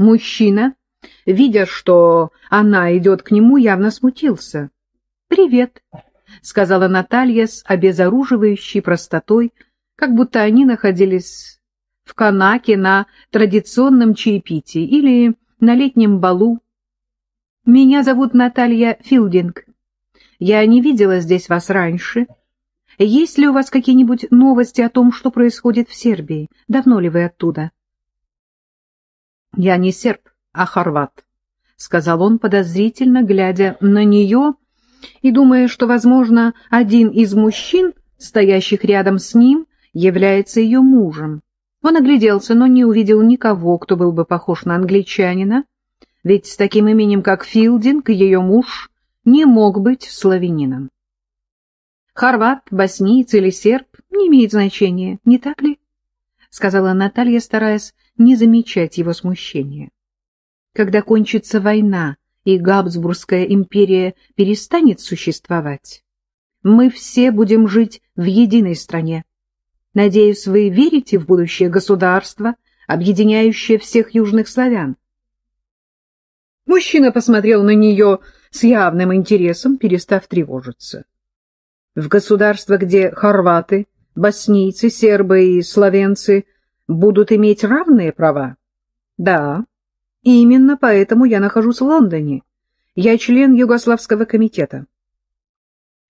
Мужчина, видя, что она идет к нему, явно смутился. «Привет», — сказала Наталья с обезоруживающей простотой, как будто они находились в Канаке на традиционном чаепитии или на летнем балу. «Меня зовут Наталья Филдинг. Я не видела здесь вас раньше. Есть ли у вас какие-нибудь новости о том, что происходит в Сербии? Давно ли вы оттуда?» «Я не серб, а хорват», — сказал он подозрительно, глядя на нее и думая, что, возможно, один из мужчин, стоящих рядом с ним, является ее мужем. Он огляделся, но не увидел никого, кто был бы похож на англичанина, ведь с таким именем, как Филдинг, ее муж не мог быть славянином. Хорват, боснийц или серб не имеет значения, не так ли? — сказала Наталья, стараясь не замечать его смущения. Когда кончится война и Габсбургская империя перестанет существовать, мы все будем жить в единой стране. Надеюсь, вы верите в будущее государство, объединяющее всех южных славян. Мужчина посмотрел на нее с явным интересом, перестав тревожиться. В государство, где хорваты, боснийцы, сербы и словенцы будут иметь равные права? Да, именно поэтому я нахожусь в Лондоне. Я член Югославского комитета.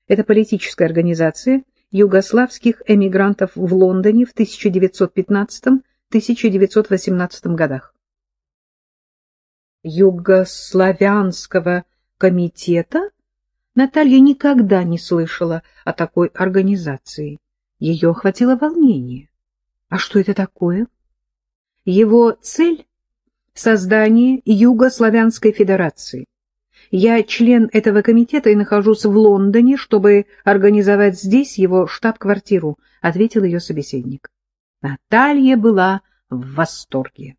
Это политическая организация югославских эмигрантов в Лондоне в 1915-1918 годах. Югославянского комитета Наталья никогда не слышала о такой организации. Ее охватило волнение. А что это такое? Его цель — создание Югославянской Федерации. Я член этого комитета и нахожусь в Лондоне, чтобы организовать здесь его штаб-квартиру, — ответил ее собеседник. Наталья была в восторге.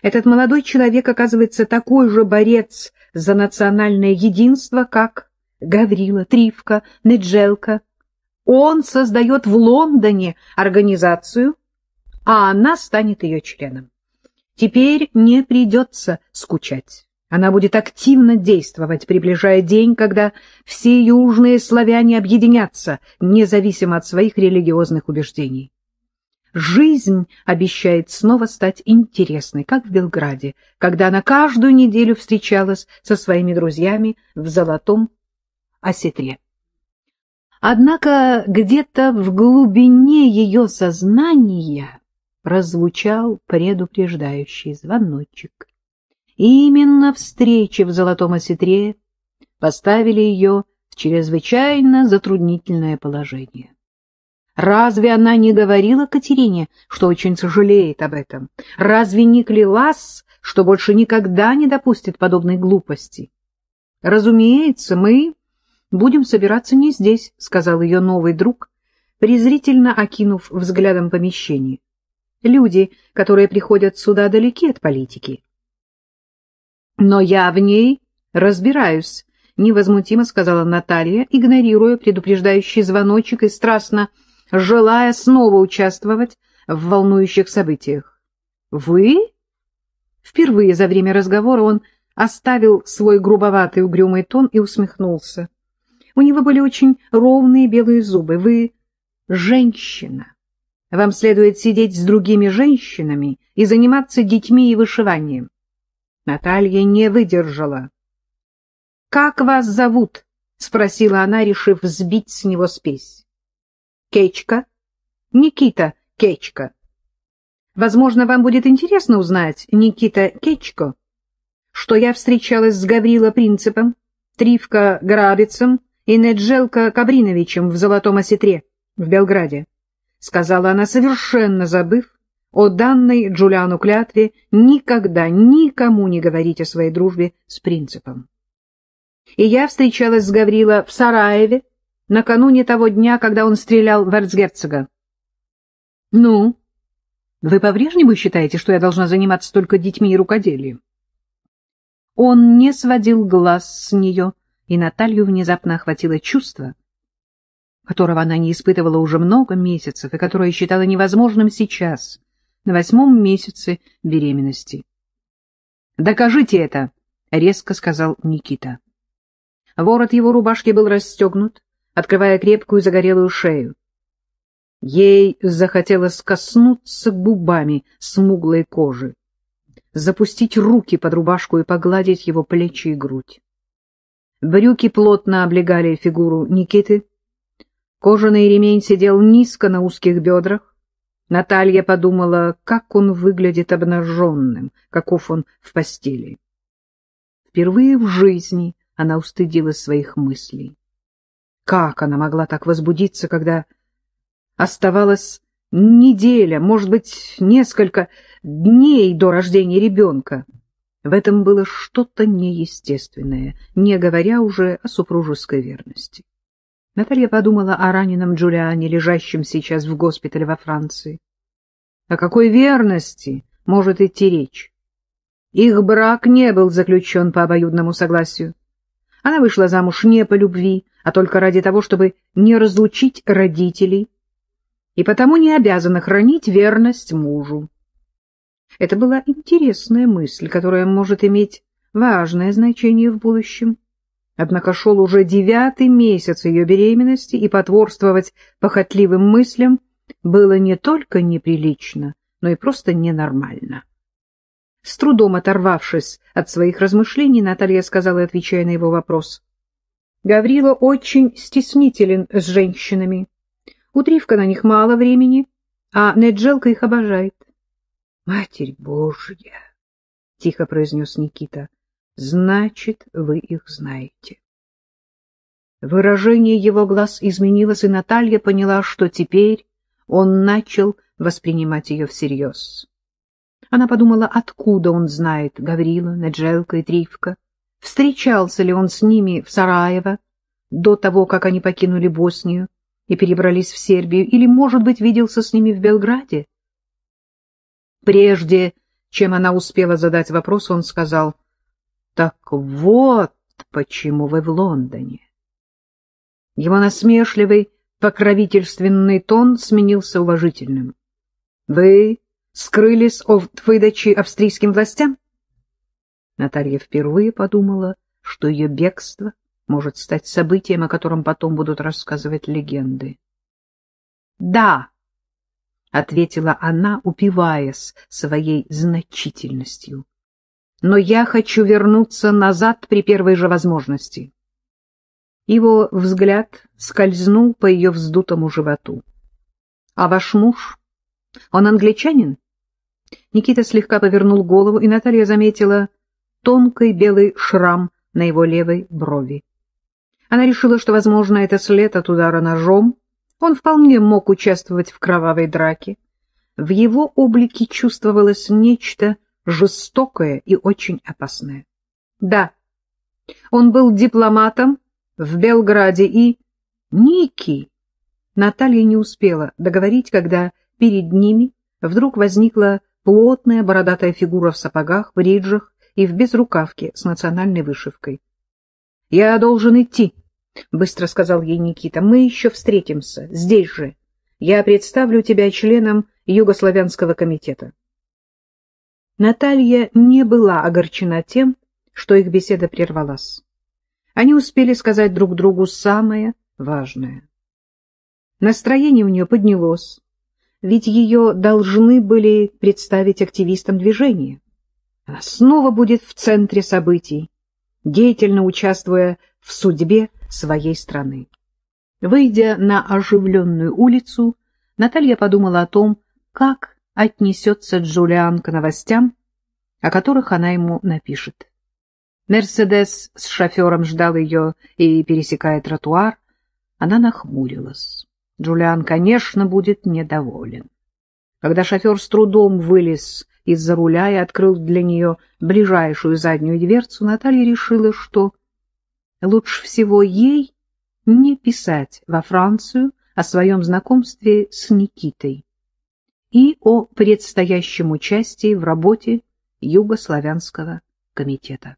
Этот молодой человек, оказывается, такой же борец за национальное единство, как Гаврила, Тривка, Неджелка. Он создает в Лондоне организацию, а она станет ее членом. Теперь не придется скучать. Она будет активно действовать, приближая день, когда все южные славяне объединятся, независимо от своих религиозных убеждений. Жизнь обещает снова стать интересной, как в Белграде, когда она каждую неделю встречалась со своими друзьями в Золотом Осетре. Однако где-то в глубине ее сознания прозвучал предупреждающий звоночек. Именно встречи в Золотом Осетре поставили ее в чрезвычайно затруднительное положение. Разве она не говорила Катерине, что очень сожалеет об этом? Разве не клялась, что больше никогда не допустит подобной глупости? Разумеется, мы будем собираться не здесь, — сказал ее новый друг, презрительно окинув взглядом помещение. Люди, которые приходят сюда, далеки от политики. Но я в ней разбираюсь, — невозмутимо сказала Наталья, игнорируя предупреждающий звоночек и страстно желая снова участвовать в волнующих событиях. — Вы? Впервые за время разговора он оставил свой грубоватый угрюмый тон и усмехнулся. У него были очень ровные белые зубы. Вы женщина. Вам следует сидеть с другими женщинами и заниматься детьми и вышиванием. Наталья не выдержала. — Как вас зовут? — спросила она, решив сбить с него спесь. — Кечка. Никита Кечка. Возможно, вам будет интересно узнать, Никита Кечко, что я встречалась с Гаврила Принципом, Тривка Грабицем и Неджелка Кабриновичем в Золотом Осетре в Белграде, — сказала она, совершенно забыв о данной Джулиану клятве никогда никому не говорить о своей дружбе с принципом. И я встречалась с Гаврила в Сараеве накануне того дня, когда он стрелял в эрцгерцога. — Ну, вы по-прежнему считаете, что я должна заниматься только детьми и рукоделием? Он не сводил глаз с нее, — и Наталью внезапно охватило чувство, которого она не испытывала уже много месяцев и которое считала невозможным сейчас, на восьмом месяце беременности. Докажите это, — резко сказал Никита. Ворот его рубашки был расстегнут, открывая крепкую загорелую шею. Ей захотелось коснуться губами смуглой кожи, запустить руки под рубашку и погладить его плечи и грудь. Брюки плотно облегали фигуру Никиты. Кожаный ремень сидел низко на узких бедрах. Наталья подумала, как он выглядит обнаженным, каков он в постели. Впервые в жизни она устыдилась своих мыслей. Как она могла так возбудиться, когда оставалась неделя, может быть, несколько дней до рождения ребенка? В этом было что-то неестественное, не говоря уже о супружеской верности. Наталья подумала о раненом Джулиане, лежащем сейчас в госпитале во Франции. О какой верности может идти речь? Их брак не был заключен по обоюдному согласию. Она вышла замуж не по любви, а только ради того, чтобы не разлучить родителей, и потому не обязана хранить верность мужу. Это была интересная мысль, которая может иметь важное значение в будущем. Однако шел уже девятый месяц ее беременности, и потворствовать похотливым мыслям было не только неприлично, но и просто ненормально. С трудом оторвавшись от своих размышлений, Наталья сказала, отвечая на его вопрос. Гаврила очень стеснителен с женщинами. У Тривка на них мало времени, а Неджелка их обожает. — Матерь Божья! — тихо произнес Никита. — Значит, вы их знаете. Выражение его глаз изменилось, и Наталья поняла, что теперь он начал воспринимать ее всерьез. Она подумала, откуда он знает Гаврила, Неджелка и Тривка, встречался ли он с ними в Сараево до того, как они покинули Боснию и перебрались в Сербию, или, может быть, виделся с ними в Белграде. Прежде чем она успела задать вопрос, он сказал, «Так вот почему вы в Лондоне». Его насмешливый, покровительственный тон сменился уважительным. «Вы скрылись от выдачи австрийским властям?» Наталья впервые подумала, что ее бегство может стать событием, о котором потом будут рассказывать легенды. «Да!» — ответила она, упиваясь своей значительностью. «Но я хочу вернуться назад при первой же возможности». Его взгляд скользнул по ее вздутому животу. «А ваш муж? Он англичанин?» Никита слегка повернул голову, и Наталья заметила тонкий белый шрам на его левой брови. Она решила, что, возможно, это след от удара ножом, он вполне мог участвовать в кровавой драке. В его облике чувствовалось нечто жестокое и очень опасное. Да, он был дипломатом в Белграде и... Ники! Наталья не успела договорить, когда перед ними вдруг возникла плотная бородатая фигура в сапогах, в риджах и в безрукавке с национальной вышивкой. — Я должен идти, — быстро сказал ей Никита. — Мы еще встретимся, здесь же. Я представлю тебя членом Югославянского комитета. Наталья не была огорчена тем, что их беседа прервалась. Они успели сказать друг другу самое важное. Настроение у нее поднялось, ведь ее должны были представить активистам движения. Она снова будет в центре событий, деятельно участвуя в судьбе своей страны. Выйдя на оживленную улицу, Наталья подумала о том, как отнесется Джулиан к новостям, о которых она ему напишет. Мерседес с шофером ждал ее и, пересекая тротуар, она нахмурилась. Джулиан, конечно, будет недоволен. Когда шофер с трудом вылез из-за руля и открыл для нее ближайшую заднюю дверцу, Наталья решила, что лучше всего ей не писать во Францию о своем знакомстве с Никитой и о предстоящем участии в работе Югославянского комитета.